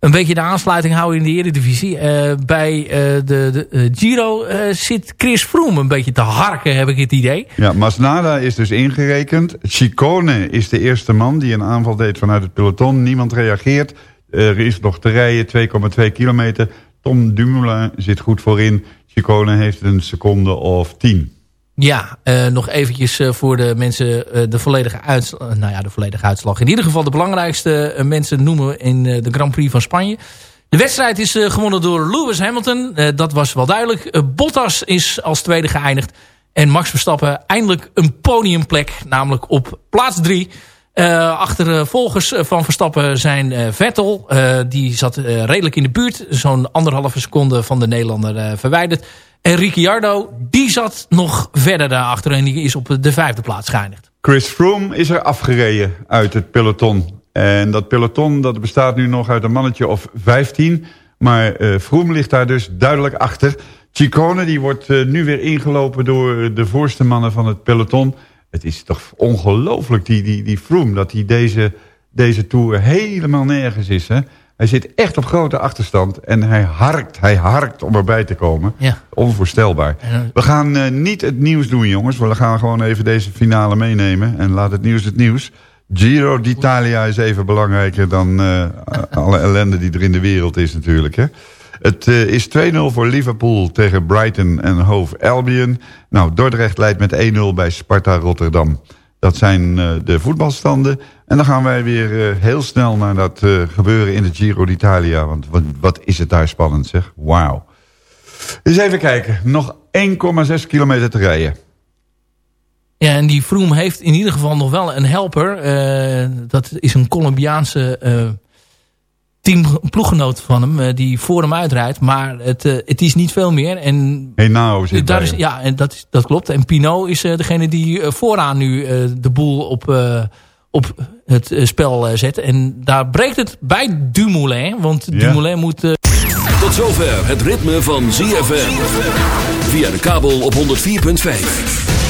een beetje de aansluiting houden in de Eredivisie. Eh bij eh, de, de eh, Giro zit Chris Froome een beetje te harken, heb ik het idee. Ja, Masnada is dus ingerekend. Chicone is de eerste man die een aanval deed vanuit het peloton. Niemand reageert. Er is nog te rijden, 2,2 kilometer. Tom Dumoulin zit goed voorin. Chicone heeft een seconde of 10. Ja, eh, nog eventjes eh, voor de mensen eh, de, volledige uitslag, nou ja, de volledige uitslag. In ieder geval de belangrijkste mensen noemen in de Grand Prix van Spanje. De wedstrijd is gewonnen door Lewis Hamilton. Dat was wel duidelijk. Bottas is als tweede geëindigd. En Max Verstappen eindelijk een podiumplek. Namelijk op plaats drie. Uh, achtervolgers van Verstappen zijn Vettel. Die zat redelijk in de buurt. Zo'n anderhalve seconde van de Nederlander verwijderd. En Ricciardo, die zat nog verder daarachter. En die is op de vijfde plaats geëindigd. Chris Froome is er afgereden uit het peloton. En dat peloton dat bestaat nu nog uit een mannetje of 15. Maar Froome ligt daar dus duidelijk achter. Chicone die wordt nu weer ingelopen door de voorste mannen van het peloton. Het is toch ongelooflijk, die, die, die Froome, dat hij deze, deze Tour helemaal nergens is. Hè? Hij zit echt op grote achterstand en hij harkt, hij harkt om erbij te komen. Ja. Onvoorstelbaar. We gaan uh, niet het nieuws doen, jongens. We gaan gewoon even deze finale meenemen. En laat het nieuws het nieuws. Giro d'Italia is even belangrijker dan uh, alle ellende die er in de wereld is natuurlijk. Hè? Het uh, is 2-0 voor Liverpool tegen Brighton en Hove Albion. Nou, Dordrecht leidt met 1-0 bij Sparta Rotterdam. Dat zijn uh, de voetbalstanden. En dan gaan wij weer uh, heel snel naar dat gebeuren in de Giro d'Italia. Want wat, wat, is het daar spannend zeg. Wauw. Eens even kijken. Nog 1,6 kilometer te rijden. Ja, en die Froome heeft in ieder geval nog wel een helper. dat is een Colombiaanse team ploeggenoot van hem uh, die voor hem uitrijdt. Maar het, uh, het is niet veel meer. En hey, nou zit daar is, Ja, en dat, is, dat klopt. En Pinot is uh, degene die vooraan nu de boel op, op het spel zet. En daar breekt het bij Dumoulin. Want ja. Dumoulin moet... Tot zover het ritme van ZFM. Via de kabel op 104.5.